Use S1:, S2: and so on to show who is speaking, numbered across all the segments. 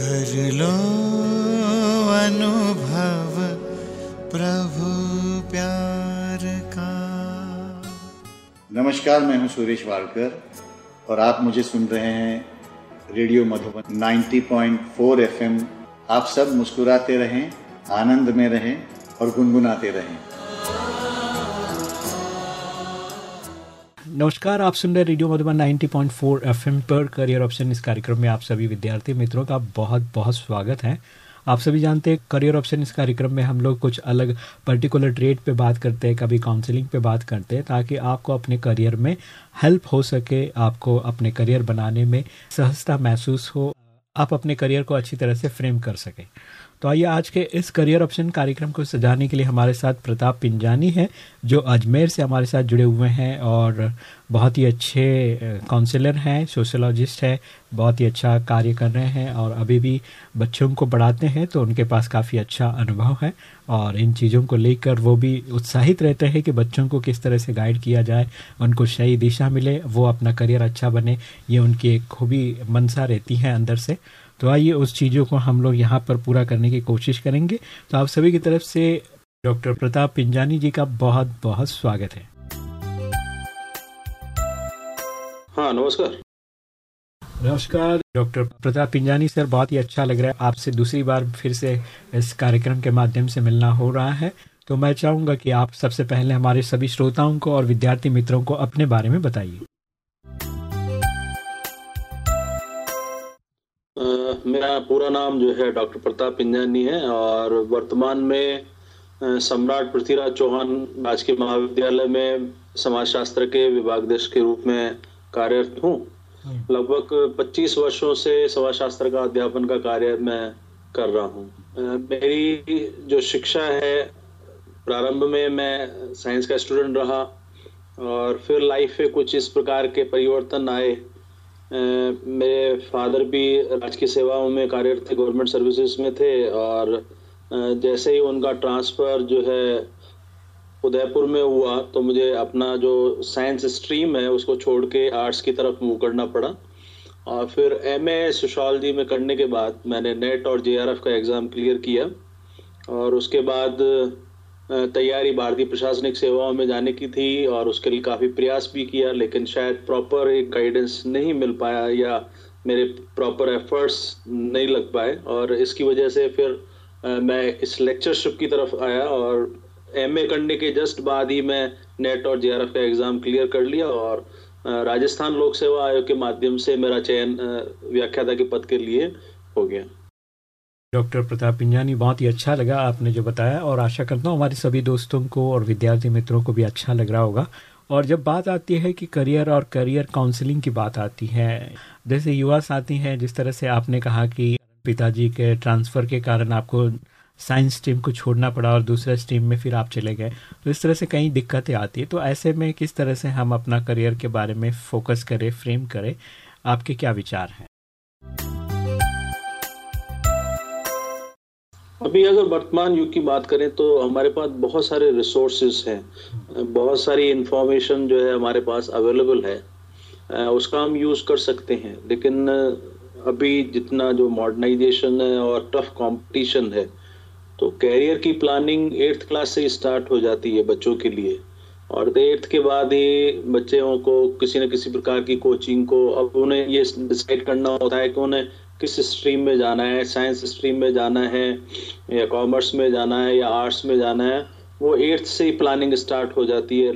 S1: कर लो अनुभव प्रभु प्यार का।
S2: नमस्कार, मैं हूँ सुरेश वाड़कर और आप मुझे सुन रहे हैं रेडियो मधुबन 90.4 एफएम। आप सब मुस्कुराते रहें, आनंद में रहें और गुनगुनाते रहें।
S3: नमस्कार, आप सुन रहे रेडियो मधुबन 90.4 एफएम पर करियर ऑप्शन। इस कार्यक्रम में आप सभी विद्यार्थी मित्रों का बहुत बहुत स्वागत है। आप सभी जानते हैं, करियर ऑप्शन इस कार्यक्रम में हम लोग कुछ अलग पर्टिकुलर ट्रेड पे बात करते हैं, कभी काउंसलिंग पे बात करते हैं, ताकि आपको अपने करियर में हेल्प हो सके, आपको अपने करियर बनाने में सहजता महसूस हो, आप अपने करियर को अच्छी तरह से फ्रेम कर सकें। तो आइए आज के इस करियर ऑप्शन कार्यक्रम को सजाने के लिए हमारे साथ प्रताप पिंजानी हैं, जो अजमेर से हमारे साथ जुड़े हुए हैं और बहुत ही अच्छे काउंसलर हैं सोशोलॉजिस्ट है, बहुत ही अच्छा कार्य कर रहे हैं और अभी भी बच्चों को पढ़ाते हैं तो उनके पास काफ़ी अच्छा अनुभव है और इन चीज़ों को लेकर वो भी उत्साहित रहते हैं कि बच्चों को किस तरह से गाइड किया जाए, उनको सही दिशा मिले, वो अपना करियर अच्छा बने, ये उनकी एक खूबी मनसा रहती है अंदर से तो आइए उस चीज़ों को हम लोग यहाँ पर पूरा करने की कोशिश करेंगे। तो आप सभी की तरफ़ से डॉक्टर प्रताप पिंजानी जी का बहुत बहुत स्वागत है।
S4: हाँ नमस्कार।
S3: नमस्कार डॉक्टर प्रताप पिंजानी सर बहुत ही अच्छा लग रहा है आपसे दूसरी बार फिर से इस कार्यक्रम के माध्यम से मिलना हो रहा है। तो मैं चाहूँगा कि आप सबसे पहले हमारे सभी श्रोताओं को और विद्यार्थी मित्रों को अपने बारे में बताइए।
S4: मेरा पूरा नाम जो है डॉक्टर प्रताप पिंजानी है और वर्तमान में सम्राट पृथ्वीराज चौहान राजकीय महाविद्यालय में समाजशास्त्र के विभागदेश के रूप में कार्यरत हूँ। हम्म। लगभग 25 वर्षों से समाजशास्त्र का अध्यापन का कार्य मैं कर रहा हूँ। मेरी जो शिक्षा है प्रारंभ में मैं साइंस का स्टूडेंट रहा और फिर लाइफ में कुछ इस प्रकार के परिवर्तन आए। मेरे फादर भी राजकीय सेवाओं में कार्यरत थे गवर्नमेंट सर्विसेज़ में थे और जैसे ही उनका ट्रांसफ़र जो है उदयपुर में हुआ तो मुझे अपना जो साइंस स्ट्रीम है, उसको छोड़ के आर्ट्स की तरफ़ मूव करना पड़ा। और फिर एम ए सोशोलॉजी में करने के बाद मैंने नेट और जेआरएफ का एग्ज़ाम क्लियर किया और उसके बाद तैयारी भारतीय प्रशासनिक सेवाओं में जाने की थी और उसके लिए काफ़ी प्रयास भी किया, लेकिन शायद प्रॉपर एक गाइडेंस नहीं मिल पाया या मेरे प्रॉपर एफर्ट्स नहीं लग पाए। और इसकी वजह से फिर मैं इस लेक्चरशिप की तरफ़ आया और एमए करने के जस्ट बाद ही मैं नेट और जे का एग्ज़ाम क्लियर कर लिया और राजस्थान लोक सेवा आयोग के माध्यम से मेरा चयन व्याख्याता के पद के लिए हो गया।
S3: डॉक्टर प्रताप पिंजानी, बहुत ही अच्छा लगा आपने जो बताया और आशा करता हूँ हमारे सभी दोस्तों को और विद्यार्थी मित्रों को भी अच्छा लग रहा होगा। और जब बात आती है कि करियर और करियर काउंसलिंग की बात आती है, जैसे युवा साथी हैं, जिस तरह से आपने कहा कि पिताजी के ट्रांसफ़र के कारण आपको साइंस स्ट्रीम को छोड़ना पड़ा और दूसरे स्ट्रीम में फिर आप चले गए तो इस तरह से कई दिक्कतें आती है। तो ऐसे में किस तरह से हम अपना करियर के बारे में फोकस करें, फ्रेम करें? आपके क्या विचार हैं?
S4: अभी अगर वर्तमान युग की बात करें तो हमारे पास बहुत सारे रिसोर्सेज हैं। बहुत सारी इंफॉर्मेशन जो है हमारे पास अवेलेबल है। उसका हम यूज़ कर सकते हैं। लेकिन अभी जितना जो मॉडर्नाइजेशन है और टफ कंपटीशन है तो कैरियर की प्लानिंग एट्थ क्लास से स्टार्ट हो जाती है बच्चों के लिए। और एट्थ के बाद ही बच्चों को किसी न किसी प्रकार की कोचिंग को, अब उन्हें ये डिसाइड करना होता है कि उन्हें किस स्ट्रीम में जाना है साइंस स्ट्रीम में जाना है, या कॉमर्स में जाना है, या आर्ट्स में जाना है, वो एट्थ से ही प्लानिंग स्टार्ट हो जाती है।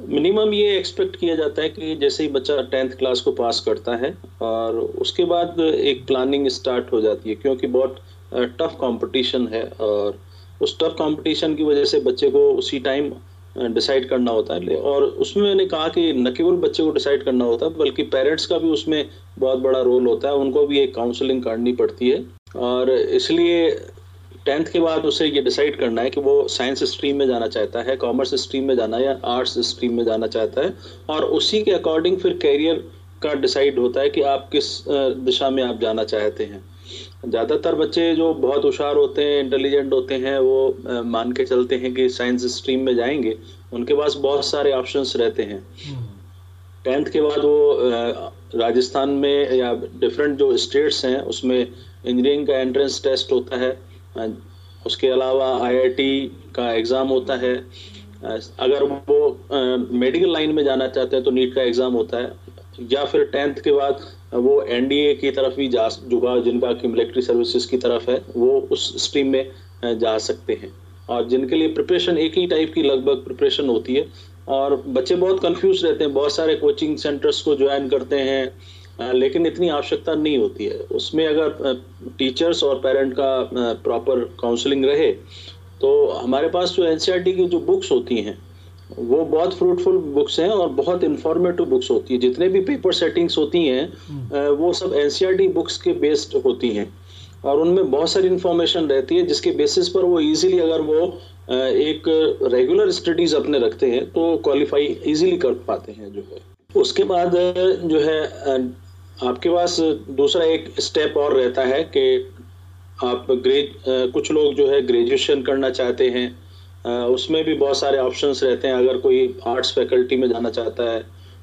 S4: मिनिमम ये एक्सपेक्ट किया जाता है कि जैसे ही बच्चा टेंथ क्लास को पास करता है, और उसके बाद एक प्लानिंग स्टार्ट हो जाती है, क्योंकि बहुत टफ कंपटीशन है, और उस टफ कंपटीशन की वजह से बच्चे को उसी टाइम डिसाइड करना होता है। और उसमें मैंने कहा कि न केवल बच्चे को डिसाइड करना होता है, बल्कि पेरेंट्स का भी उसमें बहुत बड़ा रोल होता है। उनको भी एक काउंसलिंग करनी पड़ती है। और इसलिए टेंथ के बाद उसे ये डिसाइड करना है कि वो साइंस स्ट्रीम में जाना चाहता है कॉमर्स स्ट्रीम में जाना या आर्ट्स स्ट्रीम में जाना चाहता है। और उसी के अकॉर्डिंग फिर कैरियर का डिसाइड होता है कि आप किस दिशा में आप जाना चाहते हैं। ज़्यादातर बच्चे जो बहुत होशियार होते हैं इंटेलिजेंट होते हैं वो मान के चलते हैं कि साइंस स्ट्रीम में जाएँगे उनके पास बहुत सारे ऑप्शंस रहते हैं। टेंथ के बाद वो राजस्थान में या डिफरेंट जो स्टेट्स हैं उसमें इंजीनियरिंग का एंट्रेंस टेस्ट होता है उसके अलावा आईआईटी का एग्ज़ाम होता है। अगर वो मेडिकल लाइन में जाना चाहते हैं तो नीट का एग्ज़ाम होता है। या फिर टेंथ के बाद वो एनडीए की तरफ़ भी जा जुगा जिनका कि मिलिट्री सर्विसेज़ की तरफ़ है, वो उस स्ट्रीम में जा सकते हैं। और जिनके लिए प्रिपरेशन एक ही टाइप की लगभग प्रिपरेशन होती है। और बच्चे बहुत कंफ्यूज रहते हैं, बहुत सारे कोचिंग सेंटर्स को ज्वाइन करते हैं लेकिन इतनी आवश्यकता नहीं होती है। उसमें अगर टीचर्स और पेरेंट का प्रॉपर काउंसलिंग रहे तो हमारे पास जो एनसीईआरटी की जो बुक्स होती हैं वो बहुत फ्रूटफुल बुक्स हैं और बहुत इंफॉर्मेटिव बुक्स होती है। जितने भी पेपर सेटिंग्स होती हैं हम्म। वो सब एनसीईआरटी बुक्स के बेस्ड होती हैं। और उनमें बहुत सारी इंफॉर्मेशन रहती है जिसके बेसिस पर वो इजीली अगर वो एक रेगुलर स्टडीज़ अपने रखते हैं तो क्वालिफाई इजीली कर पाते हैं जो है। उसके बाद जो है आपके पास दूसरा एक स्टेप और रहता है कि आप ग्रेज कुछ लोग जो है ग्रेजुएशन करना चाहते हैं। उसमें भी बहुत सारे ऑप्शंस रहते हैं। अगर कोई आर्ट्स फैकल्टी में जाना चाहता है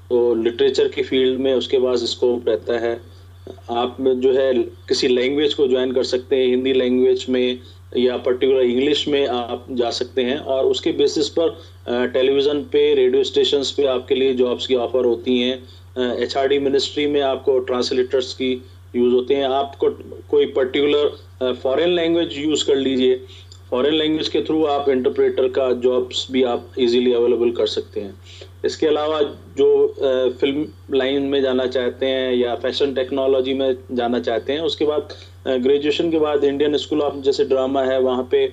S4: तो लिटरेचर की फ़ील्ड में उसके पास स्कोप रहता है। आप जो है, किसी लैंग्वेज को ज्वाइन कर सकते हैं, हिंदी लैंग्वेज में या पर्टिकुलर इंग्लिश में आप जा सकते हैं। और उसके बेसिस पर टेलीविज़न पे रेडियो स्टेशन पे आपके लिए जॉब्स की ऑफ़र होती हैं। एचआरडी मिनिस्ट्री में आपको ट्रांसलेटर्स की यूज़ होते हैं। आपको कोई पर्टिकुलर फॉरेन लैंग्वेज यूज़ कर लीजिए। फॉरेन लैंग्वेज के थ्रू आप इंटरप्रेटर का जॉब्स भी आप इजीली अवेलेबल कर सकते हैं। इसके अलावा जो फ़िल्म लाइन में जाना चाहते हैं या फ़ैशन टेक्नोलॉजी में जाना चाहते हैं, उसके बाद ग्रेजुएशन के बाद इंडियन स्कूल ऑफ़ जैसे ड्रामा है, वहाँ पे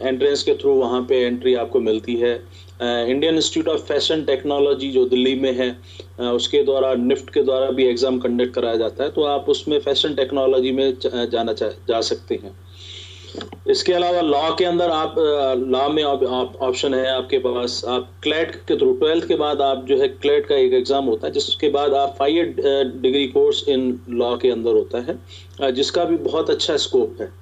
S4: एंट्रेंस के थ्रू वहाँ पे एंट्री आपको मिलती है। Indian Institute of Fashion Technology जो दिल्ली में है उसके द्वारा, निफ्ट के द्वारा भी एग्ज़ाम कंडक्ट कराया जाता है तो आप उसमें फ़ैशन टेक्नोलॉजी में जाना जा सकते हैं। इसके अलावा लॉ के अंदर आप लॉ में ऑप्शन है आपके पास, आप क्लेट के थ्रू ट्वेल्थ के बाद आप जो है क्लेट का एक एग्ज़ाम होता है, जिसके बाद आप five degree course in law के अंदर होता है जिसका भी बहुत अच्छा स्कोप है।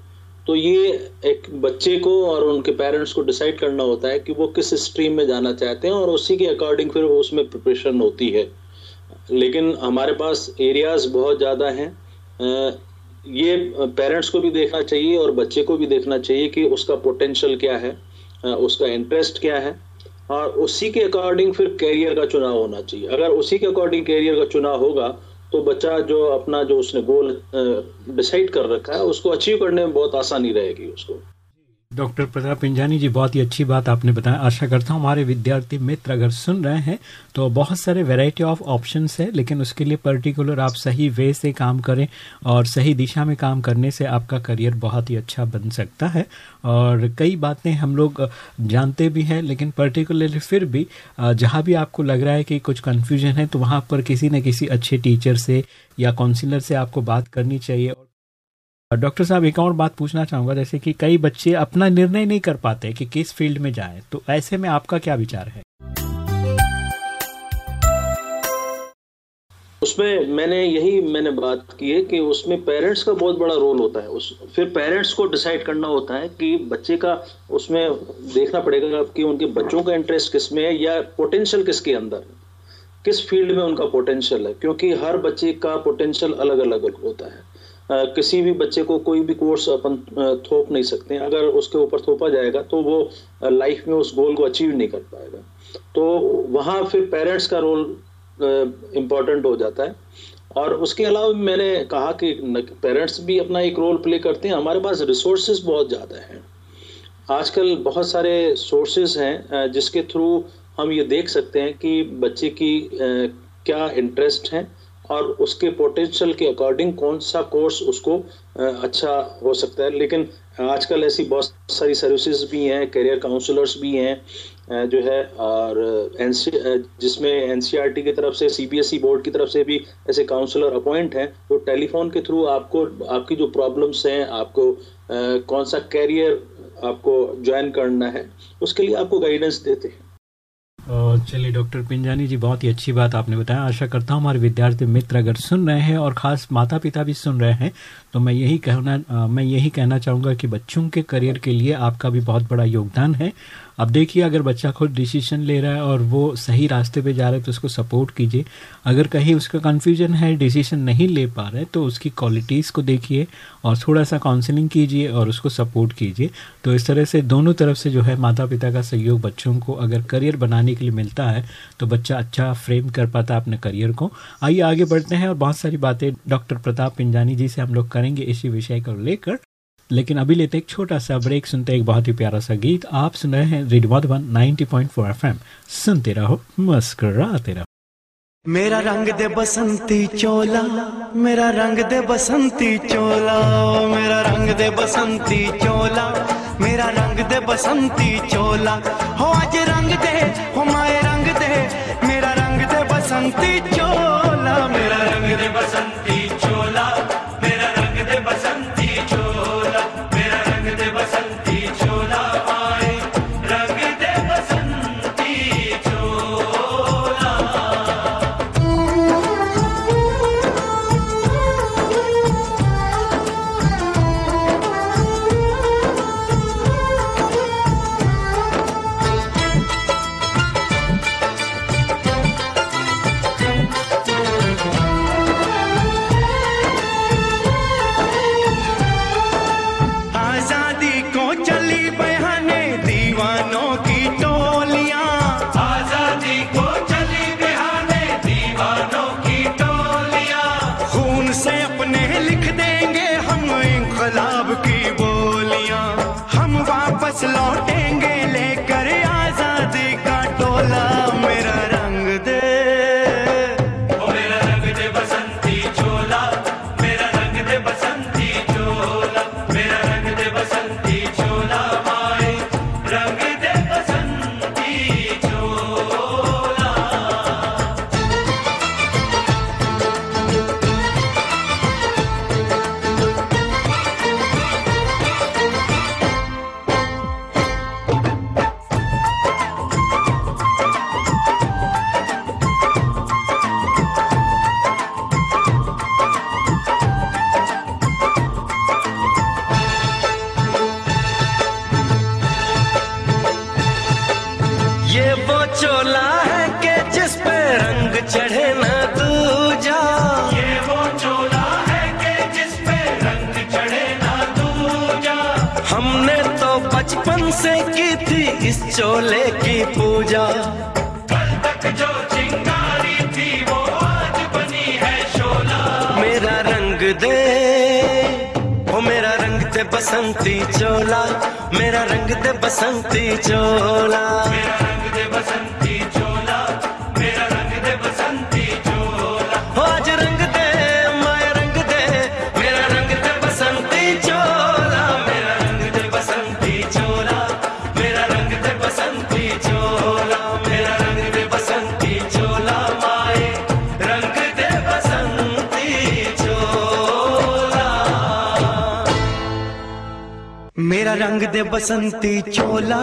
S4: तो ये एक बच्चे को और उनके पेरेंट्स को डिसाइड करना होता है कि वो किस स्ट्रीम में जाना चाहते हैं और उसी के अकॉर्डिंग फिर उसमें प्रिपरेशन होती है। लेकिन हमारे पास एरियाज़ बहुत ज़्यादा हैं ये पेरेंट्स को भी देखना चाहिए और बच्चे को भी देखना चाहिए कि उसका पोटेंशियल क्या है उसका इंटरेस्ट क्या है और उसी के अकॉर्डिंग फिर कैरियर का चुनाव होना चाहिए। अगर उसी के अकॉर्डिंग कैरियर का चुनाव होगा तो बच्चा जो अपना जो उसने गोल डिसाइड कर रखा है, उसको अचीव करने में बहुत आसानी रहेगी उसको।
S3: डॉक्टर प्रताप पिंजानी जी, बहुत ही अच्छी बात आपने बताया। आशा करता हूँ हमारे विद्यार्थी मित्र अगर सुन रहे हैं तो बहुत सारे वैरायटी ऑफ़ ऑप्शंस है, लेकिन उसके लिए पर्टिकुलर आप सही वे से काम करें और सही दिशा में काम करने से आपका करियर बहुत ही अच्छा बन सकता है। और कई बातें हम लोग जानते भी हैं, लेकिन पर्टिकुलरली फिर भी, जहाँ भी आपको लग रहा है कि कुछ कन्फ्यूज़न है तो वहाँ पर किसी न किसी अच्छे टीचर से या काउंसिलर से आपको बात करनी चाहिए। डॉक्टर साहब, एक और बात पूछना चाहूँगा, जैसे कि कई बच्चे अपना निर्णय नहीं कर पाते कि किस फ़ील्ड में जाएँ तो ऐसे में आपका क्या विचार है?
S4: उसमें मैंने यही, मैंने बात की है कि उसमें पेरेंट्स का बहुत बड़ा रोल होता है। उस, फिर पेरेंट्स को डिसाइड करना होता है कि बच्चे का उसमें देखना पड़ेगा कि उनके बच्चों का इंटरेस्ट किसमें है या पोटेंशियल किसके अंदर किस फ़ील्ड में उनका पोटेंशियल है? क्योंकि हर बच्चे का पोटेंशियल अलग अलग होता है। किसी भी बच्चे को कोई भी कोर्स अपन थोप नहीं सकते। अगर उसके ऊपर थोपा जाएगा तो वो लाइफ में उस गोल को अचीव नहीं कर पाएगा। तो वहाँ फिर पेरेंट्स का रोल इम्पोर्टेंट हो जाता है। और उसके अलावा मैंने कहा कि पेरेंट्स भी अपना एक रोल प्ले करते हैं। हमारे पास रिसोर्सेज बहुत ज़्यादा हैं। आजकल बहुत सारे सोर्सेज हैं जिसके थ्रू हम ये देख सकते हैं कि बच्चे की क्या इंटरेस्ट है। और उसके पोटेंशियल के अकॉर्डिंग कौन सा कोर्स उसको अच्छा हो सकता है। लेकिन आजकल ऐसी बहुत सारी सर्विसेज़ भी हैं करियर काउंसलर्स भी हैं जो है, और एनसी जिसमें एनसीईआरटी की तरफ़ से सीबीएसई बोर्ड की तरफ़ से भी ऐसे काउंसलर अपॉइंट हैं। वो टेलीफोन के थ्रू आपको, आपकी जो प्रॉब्लम्स हैं, आपको कौन सा कैरियर आपको ज्वाइन करना है, उसके लिए आपको गाइडेंस देते हैं।
S3: चलिए, डॉक्टर पिंजानी जी, बहुत ही अच्छी बात आपने बताया। आशा करता हूँ हमारे विद्यार्थी मित्र अगर सुन रहे हैं और खास माता पिता भी सुन रहे हैं तो मैं यही कहना मैं यही कहना चाहूँगा कि बच्चों के करियर के लिए आपका भी बहुत बड़ा योगदान है। अब देखिए, अगर बच्चा खुद डिसीज़न ले रहा है और वो सही रास्ते पे जा रहा है तो उसको सपोर्ट कीजिए। अगर कहीं उसका कन्फ्यूज़न है डिसीज़न नहीं ले पा रहे तो उसकी क्वालिटीज़ को देखिए और थोड़ा सा काउंसलिंग कीजिए और उसको सपोर्ट कीजिए। तो इस तरह से दोनों तरफ़ से जो है माता पिता का सहयोग बच्चों को अगर करियर बनाने के लिए मिलता है तो बच्चा अच्छा फ्रेम कर पाता है अपने करियर को। आइए, आगे बढ़ते हैं और बहुत सारी बातें डॉक्टर प्रताप पिंजानी जी से हम लोग करेंगे इसी विषय को लेकर। लेकिन अभी लेते एक छोटा सा ब्रेक, सुनते एक बहुत ही प्यारा सा गीत। आप सुन रहे हैं रेडियो मधुबन 90.4 एफएम। सुनते रहो, मुस्कुराते रहो।
S5: मेरा रंग दे बसंती चोला, मेरा रंग दे बसंती चोला, मेरा रंग दे बसंती चोला, मेरा रंग दे बसंती चोला। हो आज रंग दे, हो माए रंग का बचपन से की थी इस चोले की पूजा। कल तक जो चिंगारी थी वो आज बनी है शोला मेरा रंग दे, ओ मेरा रंग दे बसंती चोला, मेरा रंग दे बसंती चोला। मेरा रंग दे बसंती मेरा रंग दे बसंती चोला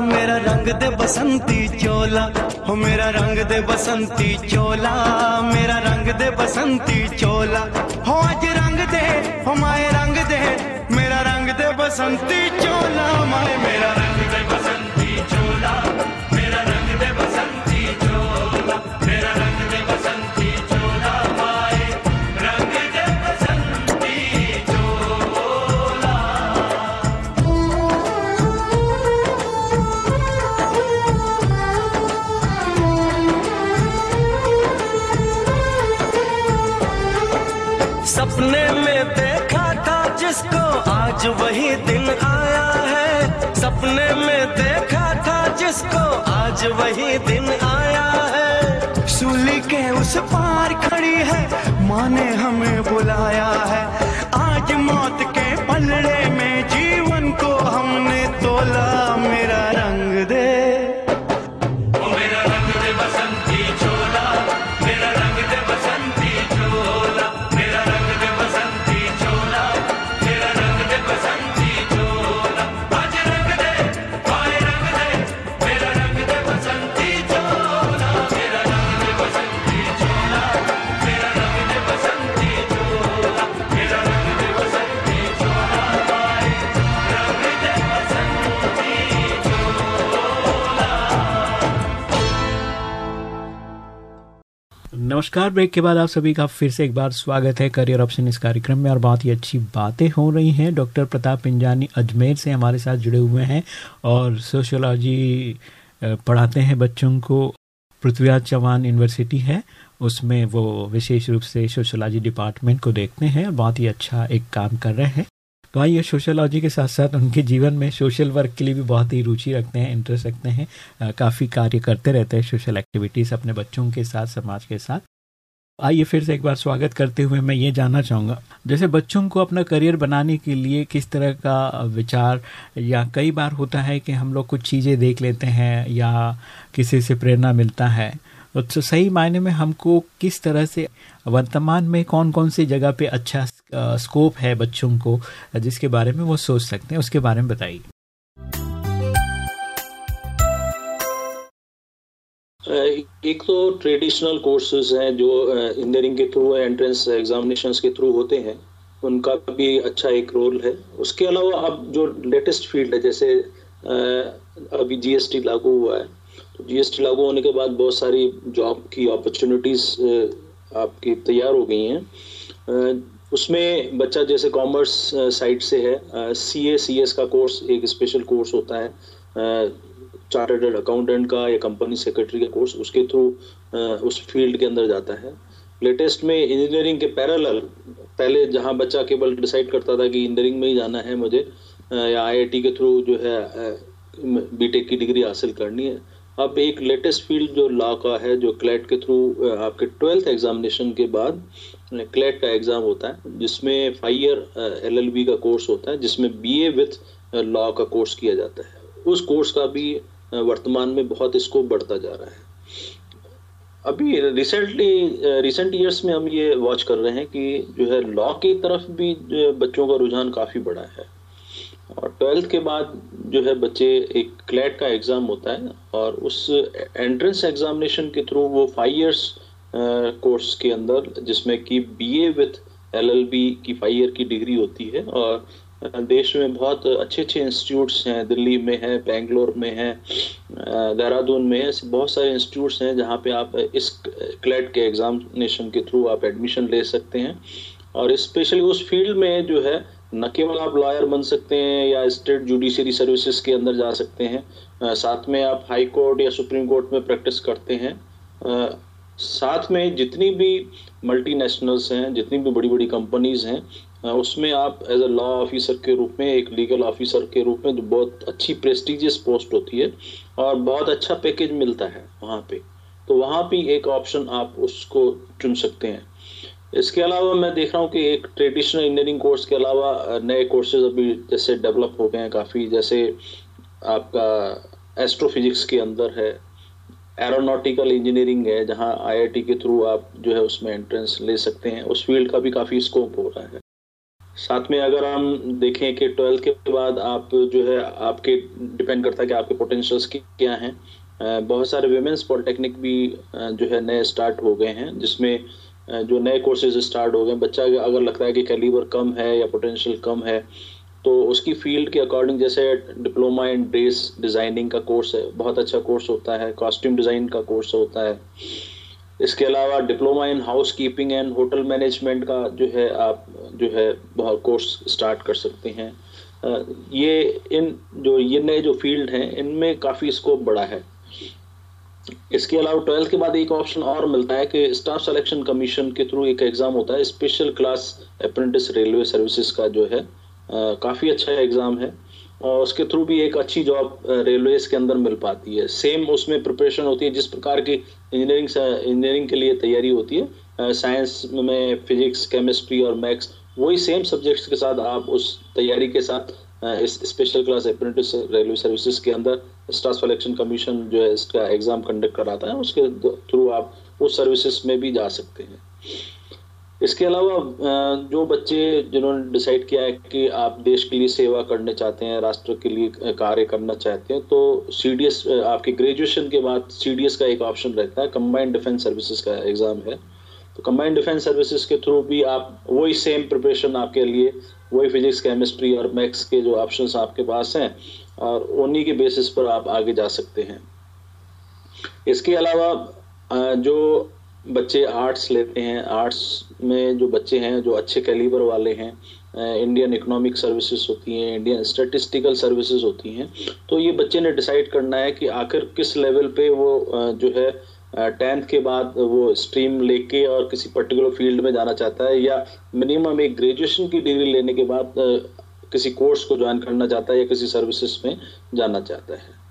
S5: मेरा रंग दे बसंती चोला। हो मेरा रंग दे बसंती चोला मेरा रंग दे बसंती चोला। हो आज रंग दे हो माए रंग दे मेरा रंग दे बसंती चोला माए मेरा रंग दे बसंती चोला। आज वही दिन आया है। सूली के उस पार खड़ी है, माँ ने हमें बुलाया है। आज मौत के पलड़े
S3: नमस्कार, ब्रेक के बाद आप सभी का फिर से एक बार स्वागत है करियर ऑप्शन इस कार्यक्रम में और बहुत ही अच्छी बातें हो रही हैं। डॉक्टर प्रताप पिंजानी अजमेर से हमारे साथ जुड़े हुए हैं और सोशोलॉजी पढ़ाते हैं बच्चों को। पृथ्वीराज चौहान यूनिवर्सिटी है, उसमें वो विशेष रूप से सोशोलॉजी डिपार्टमेंट को देखते हैं और बहुत ही अच्छा एक काम कर रहे हैं। तो आइए सोशोलॉजी के साथ साथ उनके जीवन में सोशल वर्क के लिए भी बहुत ही रुचि रखते हैं इंटरेस्ट रखते हैं। काफ़ी कार्य करते रहते हैं सोशल एक्टिविटीज़ अपने बच्चों के साथ, समाज के साथ। आइए फिर से एक बार स्वागत करते हुए मैं ये जानना चाहूँगा, जैसे बच्चों को अपना करियर बनाने के लिए किस तरह का विचार या कई बार होता है कि हम लोग कुछ चीज़ें देख लेते हैं या किसी से प्रेरणा मिलता है। तो सही मायने में हमको किस तरह से वर्तमान में कौन कौन सी जगह पे अच्छा स्कोप है बच्चों को, जिसके बारे में वो सोच सकते हैं, उसके बारे में बताइए।
S4: एक तो ट्रेडिशनल कोर्सेज हैं जो इंजीनियरिंग के थ्रू एंट्रेंस एग्जामिनेशन के थ्रू होते हैं, उनका भी अच्छा एक रोल है। उसके अलावा अब जो लेटेस्ट फ़ील्ड है, जैसे अभी जीएसटी लागू हुआ है तो जीएसटी लागू होने के बाद बहुत सारी जॉब की अपॉर्चुनिटीज़ आपकी तैयार हो गई हैं। उसमें बच्चा जैसे कॉमर्स साइड से है सी ए सी एस का कोर्स एक स्पेशल कोर्स होता है चार्टर्ड अकाउंटेंट का या कंपनी सेक्रेटरी का कोर्स उसके थ्रू उस फ़ील्ड के अंदर जाता है। लेटेस्ट में इंजीनियरिंग के पैरेलल पहले जहाँ बच्चा केवल डिसाइड करता था कि इंजीनियरिंग में ही जाना है मुझे या आईआईटी के थ्रू जो है बीटेक की डिग्री हासिल करनी है अब एक लेटेस्ट फ़ील्ड जो लॉ का है, जो क्लेट के थ्रू आपके ट्वेल्थ एग्जामिनेशन के बाद क्लेट का एग्ज़ाम होता है, जिसमें फाइव ईयर एलएलबी का कोर्स होता है, जिसमें बीए विथ लॉ का कोर्स किया जाता है। उस कोर्स का भी वर्तमान में बहुत स्कोप बढ़ता जा रहा है। अभी रिसेंटली रिसेंट ईयर्स में हम ये वॉच कर रहे हैं कि जो है लॉ की तरफ़ भी बच्चों का रुझान काफ़ी बड़ा है। और ट्वेल्थ के बाद जो है बच्चे एक क्लैट का एग्ज़ाम होता है और उस एंट्रेंस एग्जामिनेशन के थ्रू वो फाइव इयर्स कोर्स के अंदर जिसमें कि बीए विथ एलएलबी की फाइव ईयर की डिग्री होती है और देश में बहुत अच्छे अच्छे इंस्टीट्यूट्स हैं, दिल्ली में है, बेंगलोर में है देहरादून में ऐसे बहुत सारे इंस्टीट्यूट्स हैं जहाँ पे आप इस क्लैट के एग्जामिनेशन के थ्रू आप एडमिशन ले सकते हैं और स्पेशली उस फ़ील्ड में जो है न केवल आप लॉयर बन सकते हैं या स्टेट जुडिशरी सर्विसेज़ के अंदर जा सकते हैं साथ में आप हाई कोर्ट या सुप्रीम कोर्ट में प्रैक्टिस करते हैं साथ में जितनी भी मल्टीनेशनल्स हैं, जितनी भी बड़ी बड़ी कंपनीज़ हैं उसमें आप एज अ लॉ ऑफिसर के रूप में, एक लीगल ऑफिसर के रूप में जो बहुत अच्छी प्रेस्टिजियस पोस्ट होती है और बहुत अच्छा पैकेज मिलता है वहाँ पे। तो वहाँ भी एक ऑप्शन आप उसको चुन सकते हैं। इसके अलावा मैं देख रहा हूँ कि एक ट्रेडिशनल इंजीनियरिंग कोर्स के अलावा नए कोर्सेज अभी जैसे डेवलप हो गए हैं काफ़ी। जैसे आपका एस्ट्रोफिजिक्स के अंदर है एरोनॉटिकल इंजीनियरिंग है, जहाँ आईआईटी के थ्रू आप जो है उसमें एंट्रेंस ले सकते हैं। उस फ़ील्ड का भी काफ़ी स्कोप हो रहा है। साथ में अगर हम देखें कि ट्वेल्थ के बाद आप जो है, आपके डिपेंड करता है कि आपके पोटेंशियल्स क्या हैं। बहुत सारे वेमेंस पॉलिटेक्निक भी जो है नए स्टार्ट हो गए हैं, जिसमें जो नए कोर्सेज स्टार्ट हो गए, बच्चा अगर लगता है कि कैलिबर कम है या पोटेंशियल कम है तो उसकी फ़ील्ड के अकॉर्डिंग जैसे डिप्लोमा इन ड्रेस डिज़ाइनिंग का कोर्स है, बहुत अच्छा कोर्स होता है कॉस्ट्यूम डिज़ाइन का कोर्स होता है। इसके अलावा diploma in house keeping and hotel management का जो है आप जो है बहुत कोर्स स्टार्ट कर सकते हैं। ये इन जो, ये नए जो फ़ील्ड हैं, इनमें काफ़ी स्कोप बड़ा है। इसके अलावा ट्वेल्थ के बाद एक ऑप्शन और मिलता है कि स्टाफ सिलेक्शन कमीशन के थ्रू एक एग्ज़ाम होता है। Special class apprentice railway services का जो है काफ़ी अच्छा एग्ज़ाम है और उसके थ्रू भी एक अच्छी जॉब रेलवे के अंदर मिल पाती है। सेम उसमें प्रिपरेशन होती है, जिस प्रकार की इंजीनियरिंग इंजीनियरिंग के लिए तैयारी होती है साइंस में फिजिक्स, केमिस्ट्री और मैथ्स, वही सेम सब्जेक्ट्स के साथ आप उस तैयारी के साथ इस special class apprentice railway services के अंदर स्टाफ सिलेक्शन कमीशन जो है इसका एग्ज़ाम कंडक्ट कराता है, उसके थ्रू आप उस सर्विसेज़ में भी जा सकते हैं। इसके अलावा जो बच्चे जिन्होंने डिसाइड किया है कि आप देश के लिए सेवा करने चाहते हैं, राष्ट्र के लिए कार्य करना चाहते हैं तो सीडीएस आपके ग्रेजुएशन के बाद सीडीएस का एक ऑप्शन रहता है कंबाइंड डिफेंस सर्विसेज़ का एग्ज़ाम है। तो कंबाइंड डिफेंस सर्विसेज़ के थ्रू भी आप वही सेम प्रिपरेशन आपके लिए, वही फिजिक्स केमिस्ट्री और मैथ्स के जो ऑप्शंस आपके पास हैं और उन्हीं के बेसिस पर आप आगे जा सकते हैं। इसके अलावा जो बच्चे आर्ट्स लेते हैं आर्ट्स में जो बच्चे हैं, जो अच्छे कैलिबर वाले हैं इंडियन इकोनॉमिक सर्विसेज़ होती हैं इंडियन स्टेटिस्टिकल सर्विसेज़ होती हैं तो ये बच्चे ने डिसाइड करना है कि आखिर किस लेवल पे वो जो है टेंथ के बाद वो स्ट्रीम लेके और किसी पर्टिकुलर फ़ील्ड में जाना चाहता है या मिनिमम एक ग्रेजुएशन की डिग्री लेने के बाद किसी कोर्स को ज्वाइन करना चाहता है या किसी सर्विसेज़ में जाना चाहता है।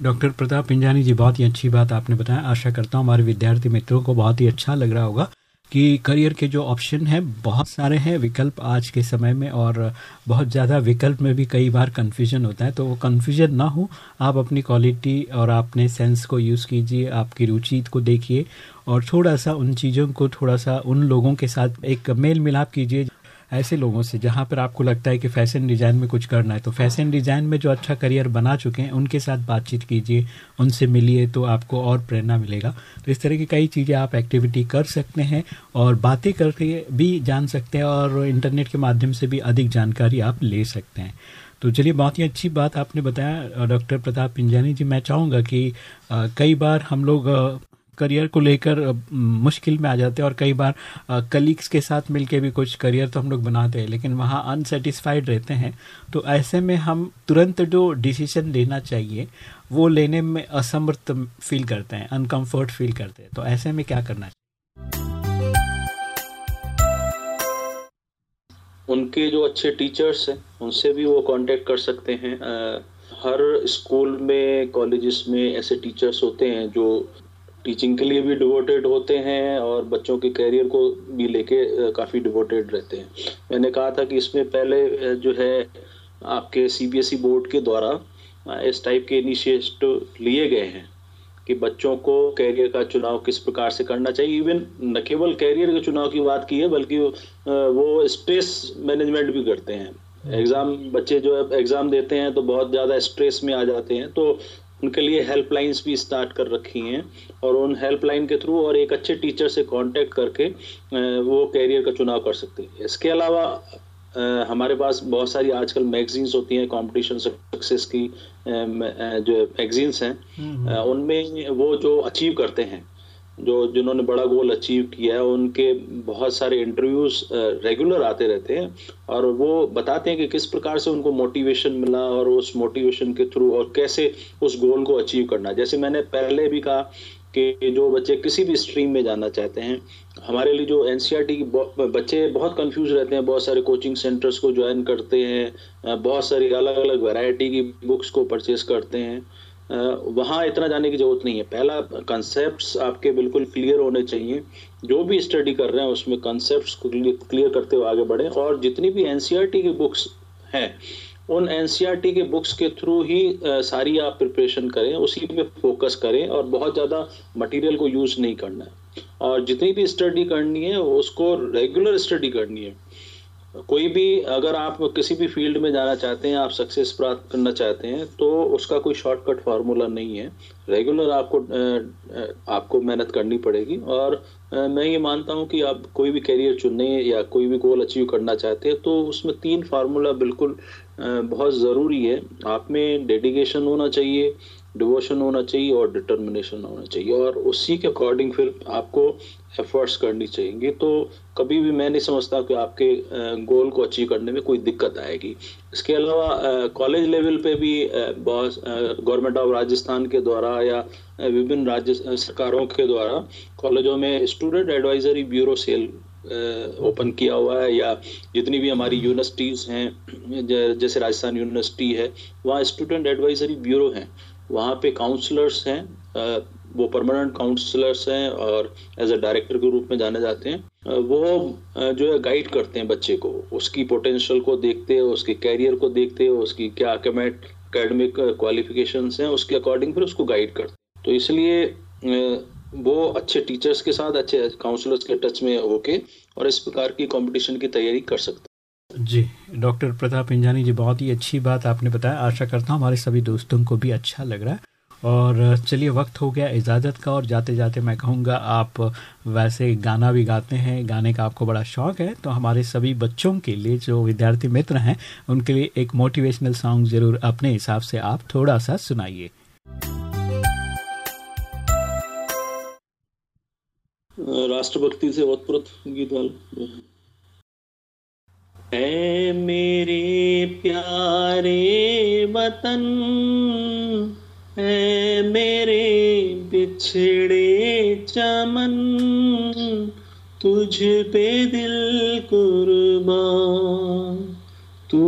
S3: डॉक्टर प्रताप पिंजानी जी, बहुत ही अच्छी बात आपने बताया। आशा करता हूँ हमारे विद्यार्थी मित्रों को बहुत ही अच्छा लग रहा होगा कि करियर के जो ऑप्शन है, बहुत सारे हैं विकल्प आज के समय में और बहुत ज़्यादा विकल्प में भी कई बार कन्फ्यूज़न होता है। तो वो कन्फ्यूज़न ना हो, आप अपनी क्वालिटी और अपने सेंस को यूज़ कीजिए, आपकी रुचि को देखिए और थोड़ा सा उन चीज़ों को, थोड़ा सा उन लोगों के साथ एक मेल मिलाप कीजिए ऐसे लोगों से जहाँ पर आपको लगता है कि फ़ैशन डिज़ाइन में कुछ करना है तो फ़ैशन डिज़ाइन में जो अच्छा करियर बना चुके हैं, उनके साथ बातचीत कीजिए, उनसे मिलिए तो आपको और प्रेरणा मिलेगा। तो इस तरह की कई चीज़ें आप एक्टिविटी कर सकते हैं और बातें करके भी जान सकते हैं और इंटरनेट के माध्यम से भी अधिक जानकारी आप ले सकते हैं। तो चलिए, बहुत ही अच्छी बात आपने बताया डॉक्टर प्रताप पिंजानी जी। मैं चाहूँगा कि कई बार हम लोग करियर को लेकर मुश्किल में आ जाते हैं और कई बार कलीग्स के साथ मिलके भी कुछ करियर तो हम लोग बनाते हैं लेकिन वहाँ अनसेटिस्फाइड रहते हैं। तो ऐसे में हम तुरंत जो डिसीज़न लेना चाहिए वो लेने में असमर्थ फील करते हैं अनकम्फर्ट फील करते हैं। तो ऐसे में क्या करना चाहिए?
S4: उनके जो अच्छे टीचर्स हैं उनसे भी वो कांटेक्ट कर सकते हैं। आ, हर स्कूल में कॉलेजेस में ऐसे टीचर्स होते हैं जो टीचिंग के लिए भी डिवोटेड होते हैं और बच्चों के करियर को भी लेके काफ़ी डिवोटेड रहते हैं। मैंने कहा था कि इसमें पहले जो है, आपके सीबीएसई बोर्ड e के द्वारा इस टाइप के इनिशिएटिव लिए गए हैं कि बच्चों को कैरियर का चुनाव किस प्रकार से करना चाहिए। इवन न केवल कैरियर के चुनाव की बात की है, बल्कि वो स्ट्रेस मैनेजमेंट भी करते हैं। एग्ज़ाम बच्चे जो एग्ज़ाम देते हैं तो बहुत ज़्यादा स्ट्रेस में आ जाते हैं। तो उनके लिए हेल्पलाइंस भी स्टार्ट कर रखी हैं और उन हेल्पलाइन के थ्रू और एक अच्छे टीचर से कांटेक्ट करके वो कैरियर का चुनाव कर सकते हैं इसके अलावा हमारे पास बहुत सारी आजकल मैगजीन्स होती हैं कंपटीशन सक्सेस की जो मैगजीन्स हैं हम्म, हम्म। उनमें वो जो अचीव करते हैं जो जिन्होंने बड़ा गोल अचीव किया है, उनके बहुत सारे इंटरव्यूज़ रेगुलर आते रहते हैं और वो बताते हैं कि किस प्रकार से उनको मोटिवेशन मिला और उस मोटिवेशन के थ्रू और कैसे उस गोल को अचीव करना। जैसे मैंने पहले भी कहा कि जो बच्चे किसी भी स्ट्रीम में जाना चाहते हैं, हमारे लिए जो एन e की बच्चे बहुत कंफ्यूज रहते हैं, बहुत सारे कोचिंग सेंटर्स को ज्वाइन करते हैं बहुत सारी अलग अलग वैरायटी की बुक्स को परचेज करते हैं। वहाँ इतना जाने की ज़रूरत नहीं है। पहला कंसेप्ट आपके बिल्कुल क्लियर होने चाहिए। जो भी स्टडी कर रहे हैं, उसमें कंसेप्ट को क्लियर करते हुए आगे बढ़े और जितनी भी एनसीईआरटी की बुक्स हैं, उन एनसीईआरटी के बुक्स के थ्रू ही सारी आप प्रिपरेशन करें, उसी पे फोकस करें और बहुत ज़्यादा मटेरियल को यूज़ नहीं करना है। और जितनी भी स्टडी करनी है, उसको रेगुलर स्टडी करनी है। कोई भी, अगर आप किसी भी फ़ील्ड में जाना चाहते हैं, आप सक्सेस प्राप्त करना चाहते हैं तो उसका कोई शॉर्टकट फार्मूला नहीं है। रेगुलर आपको आपको मेहनत करनी पड़ेगी और मैं ये मानता हूँ कि आप कोई भी करियर चुनने या कोई भी गोल अचीव करना चाहते हैं तो उसमें तीन फार्मूला बिल्कुल बहुत ज़रूरी है। आप में डेडिकेशन होना चाहिए डिवोशन होना चाहिए और डिटर्मिनेशन होना चाहिए और उसी के अकॉर्डिंग फिर आपको एफर्ट्स करनी चाहिए तो कभी भी मैं नहीं समझता कि आपके गोल को अचीव करने में कोई दिक्कत आएगी। इसके अलावा कॉलेज लेवल पे भी बहुत गवर्नमेंट ऑफ़ राजस्थान के द्वारा या विभिन्न राज्य सरकारों के द्वारा कॉलेजों में student advisory bureau cell open किया हुआ है या जितनी भी हमारी यूनिवर्सिटीज़ हैं जैसे राजस्थान यूनिवर्सिटी है, वहाँ स्टूडेंट एडवाइजरी ब्यूरो हैं। वहाँ पे काउंसलर्स हैं वो परमानेंट काउंसलर्स हैं और एज अ डायरेक्टर के रूप में जाने जाते हैं। वो जो है गाइड करते हैं बच्चे को, उसकी पोटेंशियल को देखते हैं, उसके कैरियर को देखते हैं, उसकी क्या अकेमेट अकेडमिक क्वालिफिकेशन हैं, उसके अकॉर्डिंग फिर उसको गाइड करते हैं। तो इसलिए वो अच्छे टीचर्स के साथ, अच्छे काउंसलर्स के टच में होके और इस प्रकार की कंपटीशन की तैयारी कर सकते
S3: जी, डॉक्टर प्रताप इंजानी जी, बहुत ही अच्छी बात आपने बताया। आशा करता हूँ हमारे सभी दोस्तों को भी अच्छा लग रहा है। और चलिए, वक्त हो गया इजाज़त का और जाते जाते मैं कहूँगा आप वैसे गाना भी गाते हैं, गाने का आपको बड़ा शौक है। तो हमारे सभी बच्चों के लिए जो विद्यार्थी मित्र हैं, उनके लिए एक मोटिवेशनल सॉन्ग ज़रूर अपने हिसाब से आप थोड़ा सा सुनाइए।
S4: राष्ट्रभक्ति से ऐ मेरे प्यारे वतन ऐ मेरे बिछड़े चमन, तुझ पे दिल कुर्बान। तू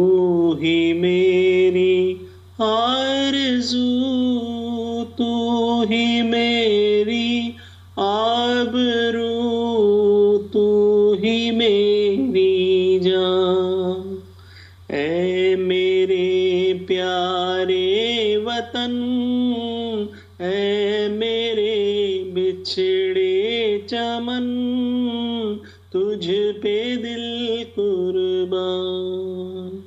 S4: ही मेरी आरज़ू वतन ऐ मेरे बिछड़े चमन तुझ पे दिल कुर्बान।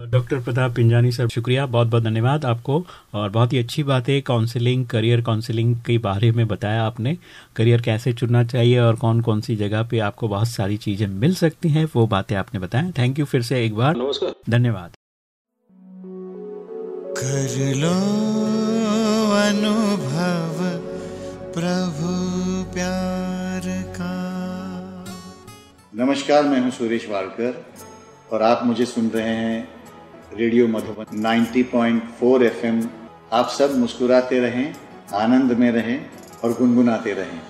S3: डॉक्टर प्रताप पिंजानी सर शुक्रिया बहुत बहुत धन्यवाद आपको और बहुत ही अच्छी बात है काउंसलिंग करियर काउंसलिंग के बारे में बताया आपने करियर कैसे चुनना चाहिए और कौन कौन सी जगह पे आपको बहुत सारी चीज़ें मिल सकती हैं वो बातें आपने बताया। थैंक यू फिर से एक बार।
S4: नमस्कार।
S3: धन्यवाद।
S1: कर लो अनुभव प्रभु प्यार का।
S2: नमस्कार, मैं हूँ सुरेश वाडकर और आप मुझे सुन रहे हैं रेडियो मधुबन 90.4 एफएम। आप सब मुस्कुराते रहें, आनंद में रहें और गुनगुनाते रहें।